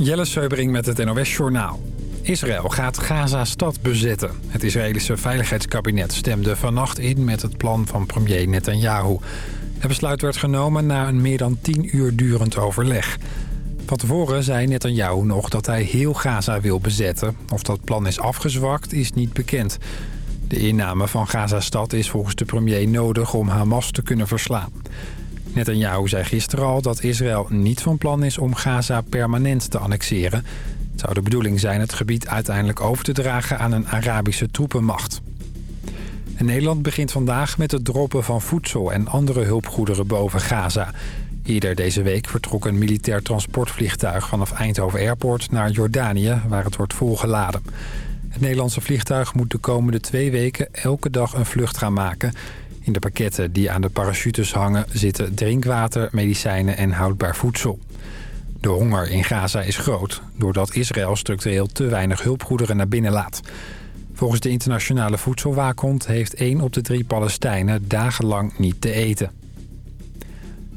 Jelle Seubering met het NOS Journaal. Israël gaat Gaza-stad bezetten. Het Israëlische Veiligheidskabinet stemde vannacht in met het plan van premier Netanyahu. Het besluit werd genomen na een meer dan tien uur durend overleg. Van tevoren zei Netanyahu nog dat hij heel Gaza wil bezetten. Of dat plan is afgezwakt is niet bekend. De inname van Gaza-stad is volgens de premier nodig om Hamas te kunnen verslaan. Netanyahu zei gisteren al dat Israël niet van plan is om Gaza permanent te annexeren. Het zou de bedoeling zijn het gebied uiteindelijk over te dragen aan een Arabische troepenmacht. Nederland begint vandaag met het droppen van voedsel en andere hulpgoederen boven Gaza. Eerder deze week vertrok een militair transportvliegtuig vanaf Eindhoven Airport naar Jordanië, waar het wordt volgeladen. Het Nederlandse vliegtuig moet de komende twee weken elke dag een vlucht gaan maken. In de pakketten die aan de parachutes hangen zitten drinkwater, medicijnen en houdbaar voedsel. De honger in Gaza is groot, doordat Israël structureel te weinig hulpgoederen naar binnen laat. Volgens de internationale voedselwaakhond heeft één op de drie Palestijnen dagenlang niet te eten.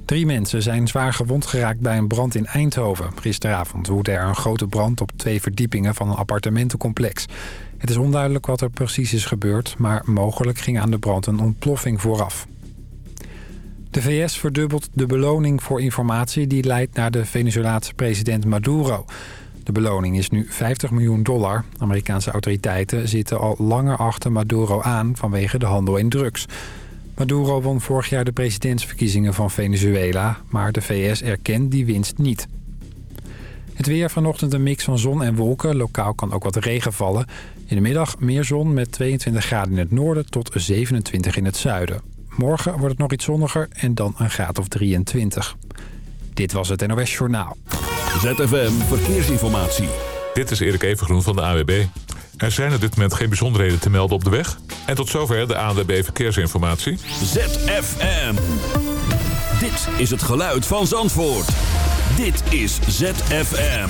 Drie mensen zijn zwaar gewond geraakt bij een brand in Eindhoven. Gisteravond woedde er een grote brand op twee verdiepingen van een appartementencomplex. Het is onduidelijk wat er precies is gebeurd... maar mogelijk ging aan de brand een ontploffing vooraf. De VS verdubbelt de beloning voor informatie die leidt naar de Venezolaanse president Maduro. De beloning is nu 50 miljoen dollar. Amerikaanse autoriteiten zitten al langer achter Maduro aan vanwege de handel in drugs. Maduro won vorig jaar de presidentsverkiezingen van Venezuela, maar de VS erkent die winst niet. Het weer vanochtend een mix van zon en wolken. Lokaal kan ook wat regen vallen. In de middag meer zon met 22 graden in het noorden tot 27 in het zuiden. Morgen wordt het nog iets zonniger en dan een graad of 23. Dit was het NOS Journaal. ZFM Verkeersinformatie. Dit is Erik Evengroen van de AWB. Er zijn op dit moment geen bijzonderheden te melden op de weg. En tot zover de ANWB Verkeersinformatie. ZFM. Dit is het geluid van Zandvoort. Dit is ZFM.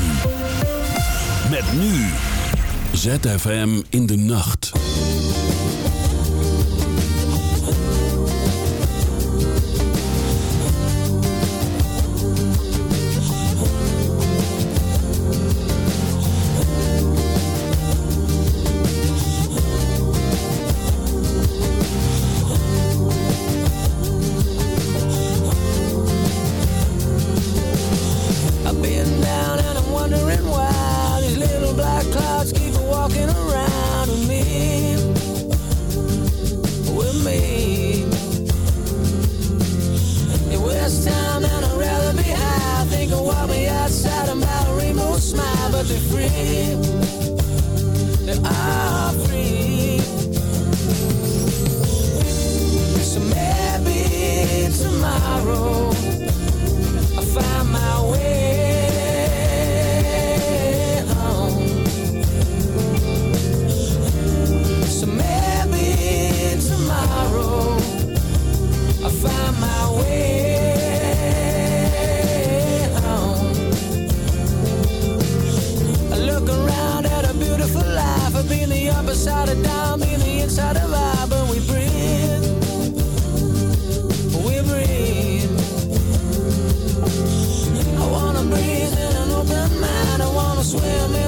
Met nu. ZFM in de nacht. Swim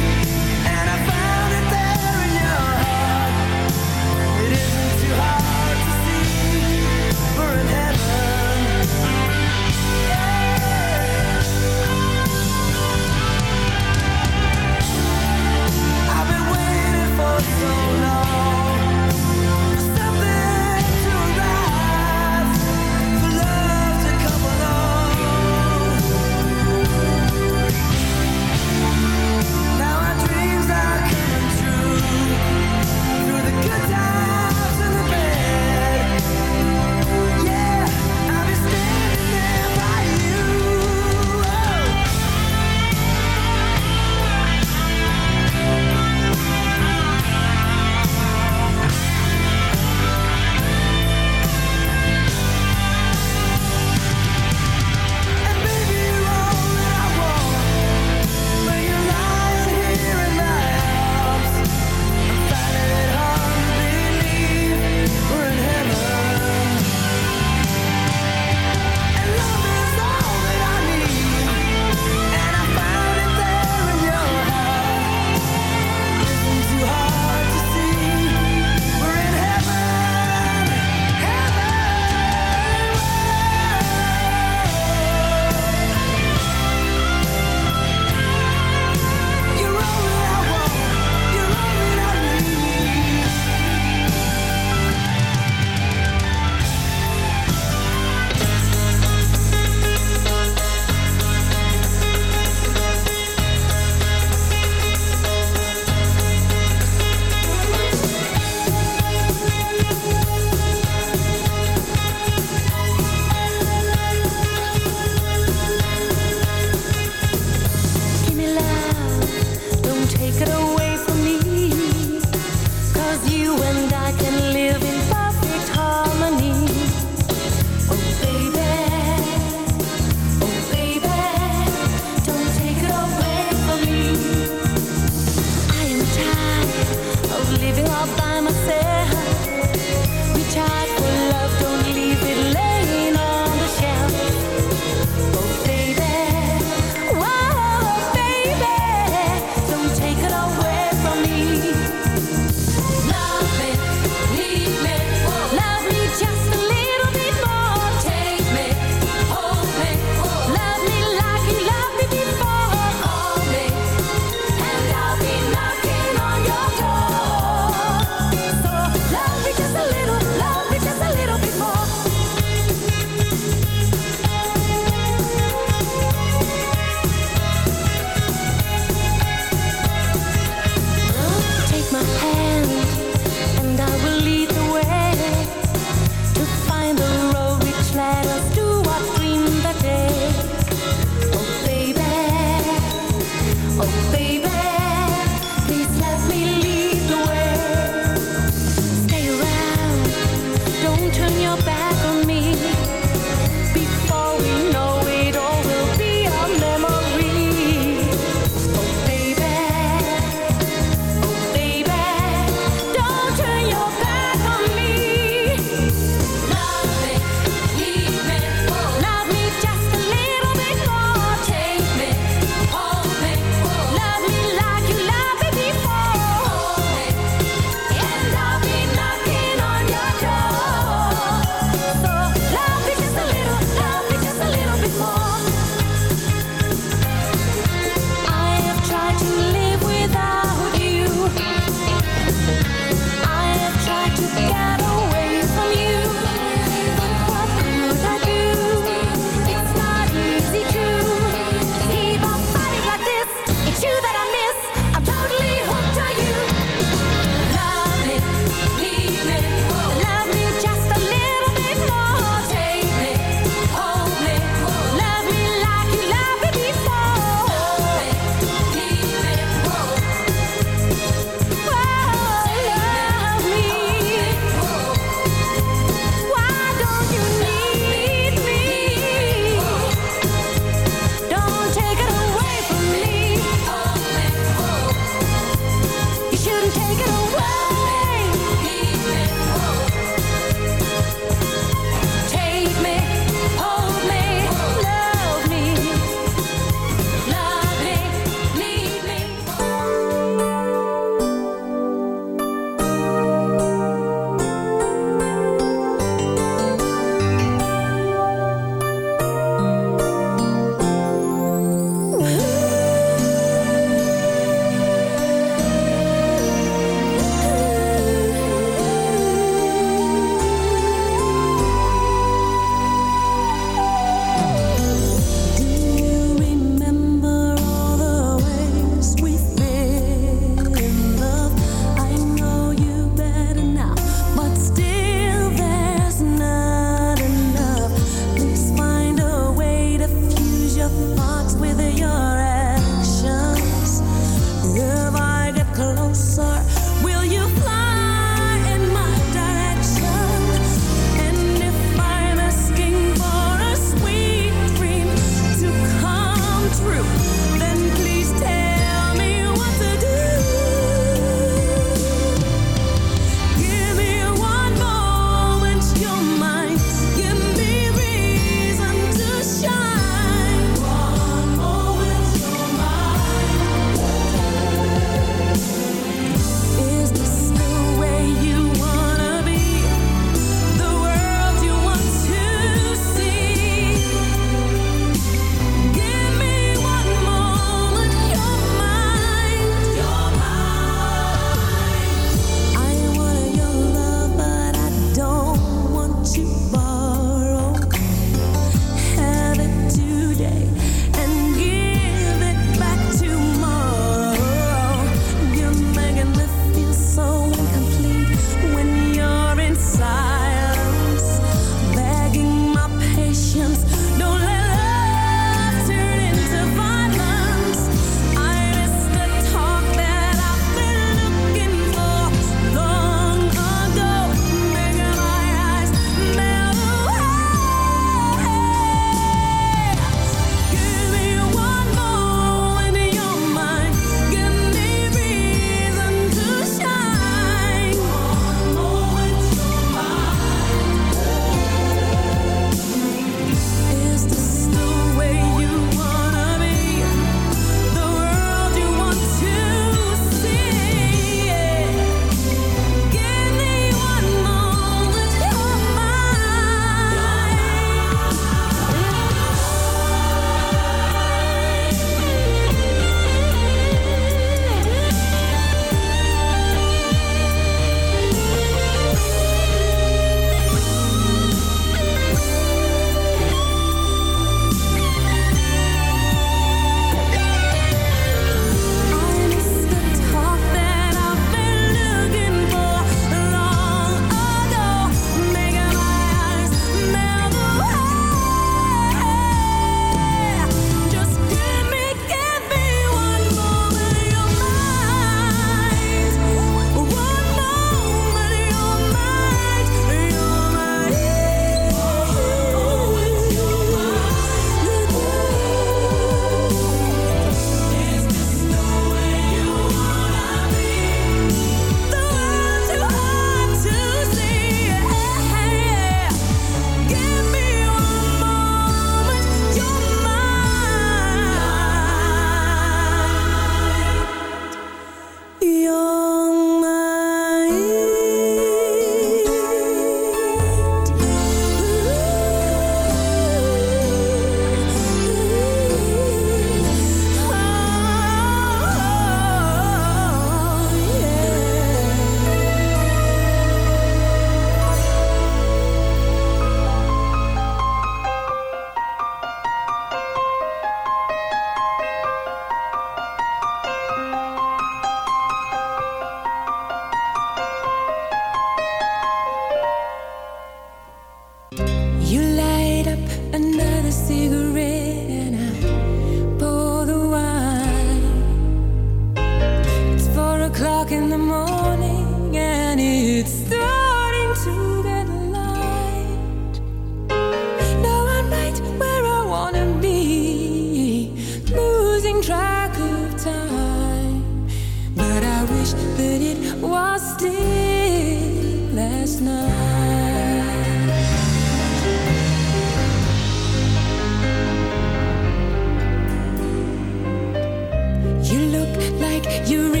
look like you're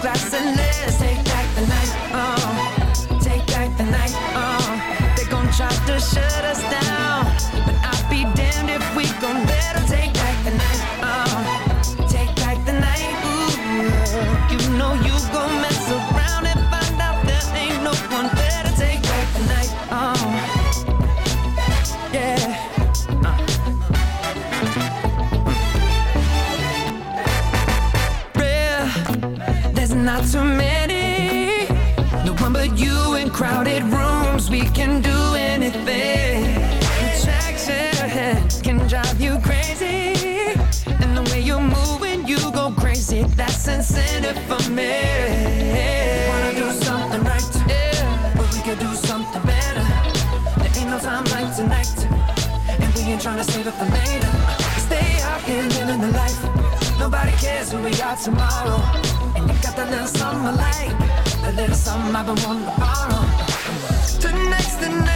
glass and Wanna do something right. But we could do something better. There ain't no time like tonight. And we ain't trying to save it for later. Stay out here living the life. Nobody cares who we are tomorrow. And you got that little something I like. A little something I've been wanting to borrow. Tonight's the night,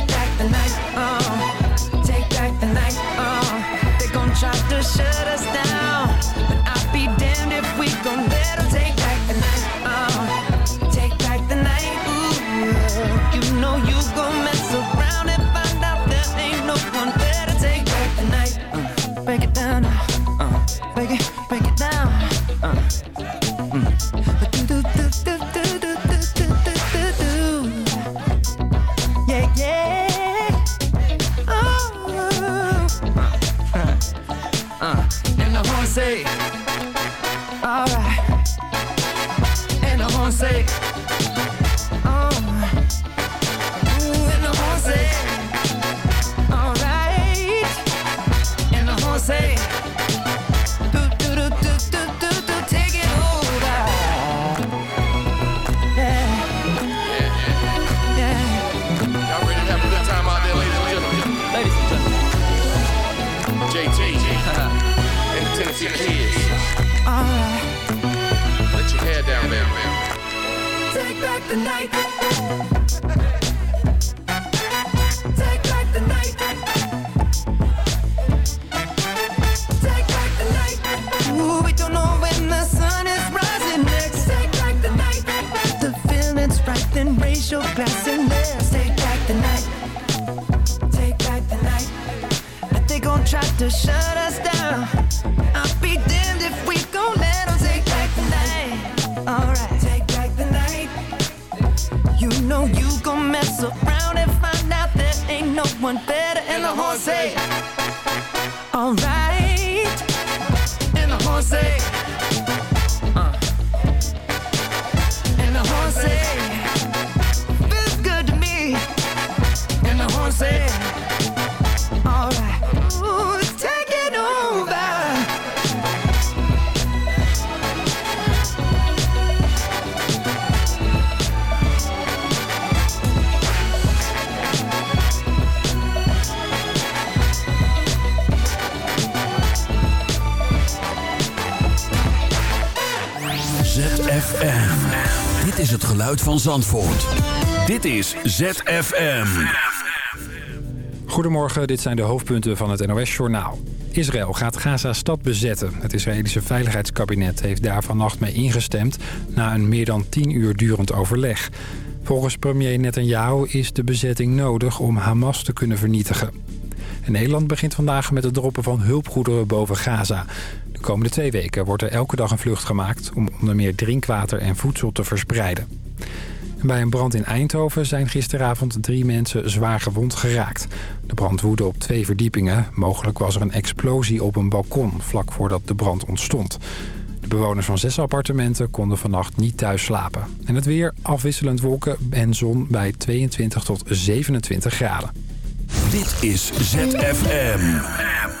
one better. And the horn say, van Zandvoort. Dit is ZFM. Goedemorgen, dit zijn de hoofdpunten van het NOS-journaal. Israël gaat Gaza-stad bezetten. Het Israëlische Veiligheidskabinet heeft daar vannacht mee ingestemd... na een meer dan tien uur durend overleg. Volgens premier Netanyahu is de bezetting nodig om Hamas te kunnen vernietigen. En Nederland begint vandaag met het droppen van hulpgoederen boven Gaza. De komende twee weken wordt er elke dag een vlucht gemaakt... om onder meer drinkwater en voedsel te verspreiden. Bij een brand in Eindhoven zijn gisteravond drie mensen zwaar gewond geraakt. De brand woedde op twee verdiepingen. Mogelijk was er een explosie op een balkon vlak voordat de brand ontstond. De bewoners van zes appartementen konden vannacht niet thuis slapen. En het weer afwisselend wolken en zon bij 22 tot 27 graden. Dit is ZFM.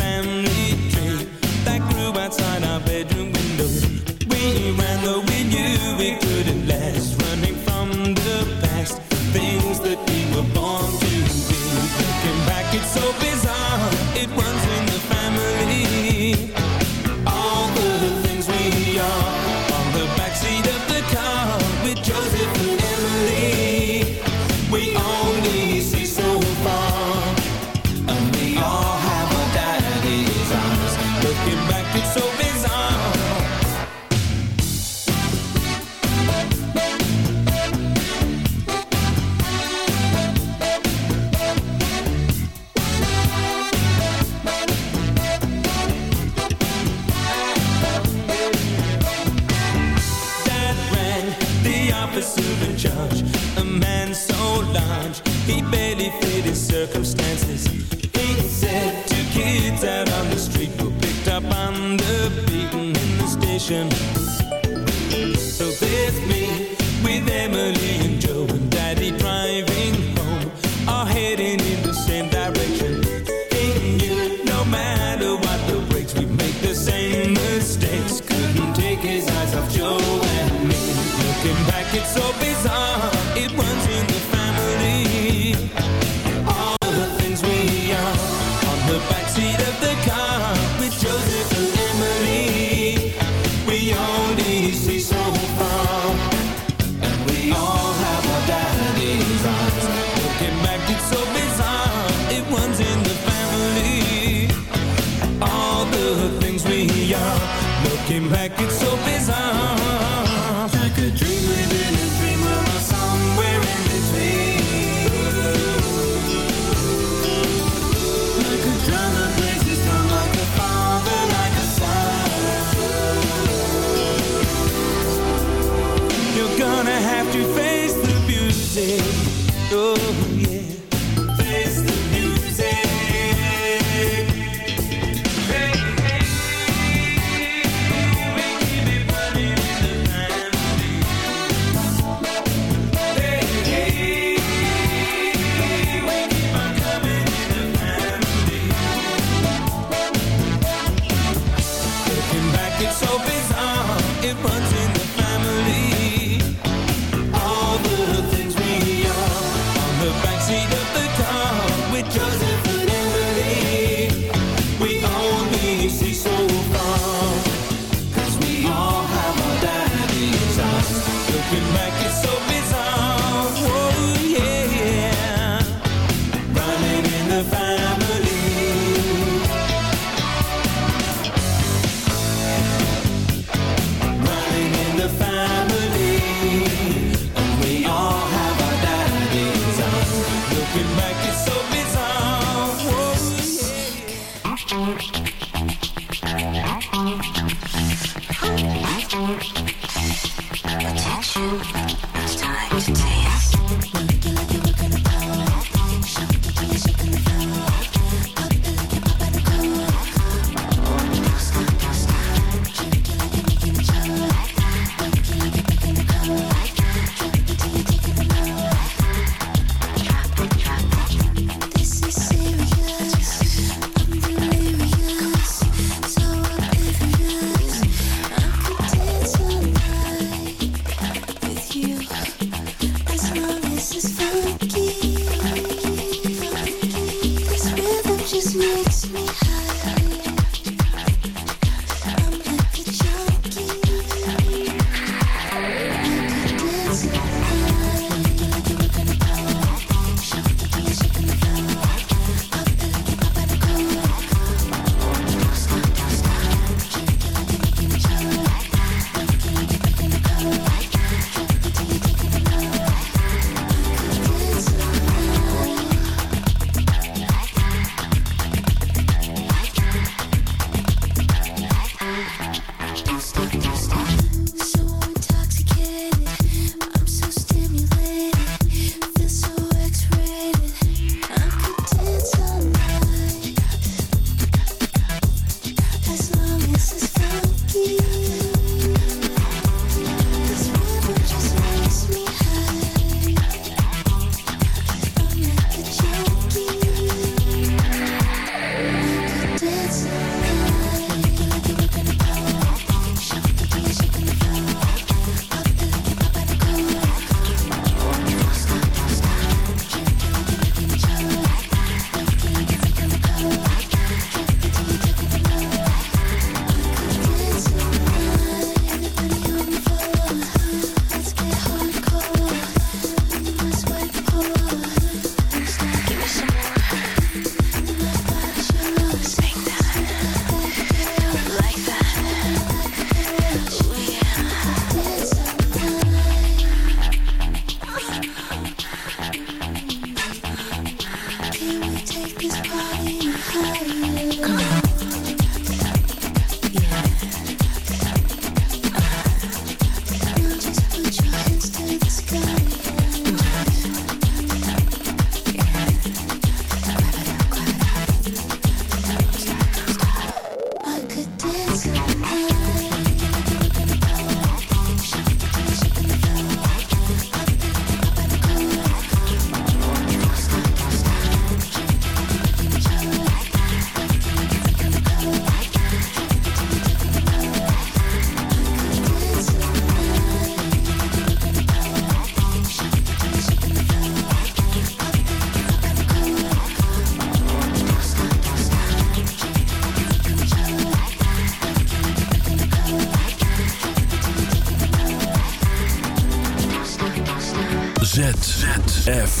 ZFM.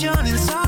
John inside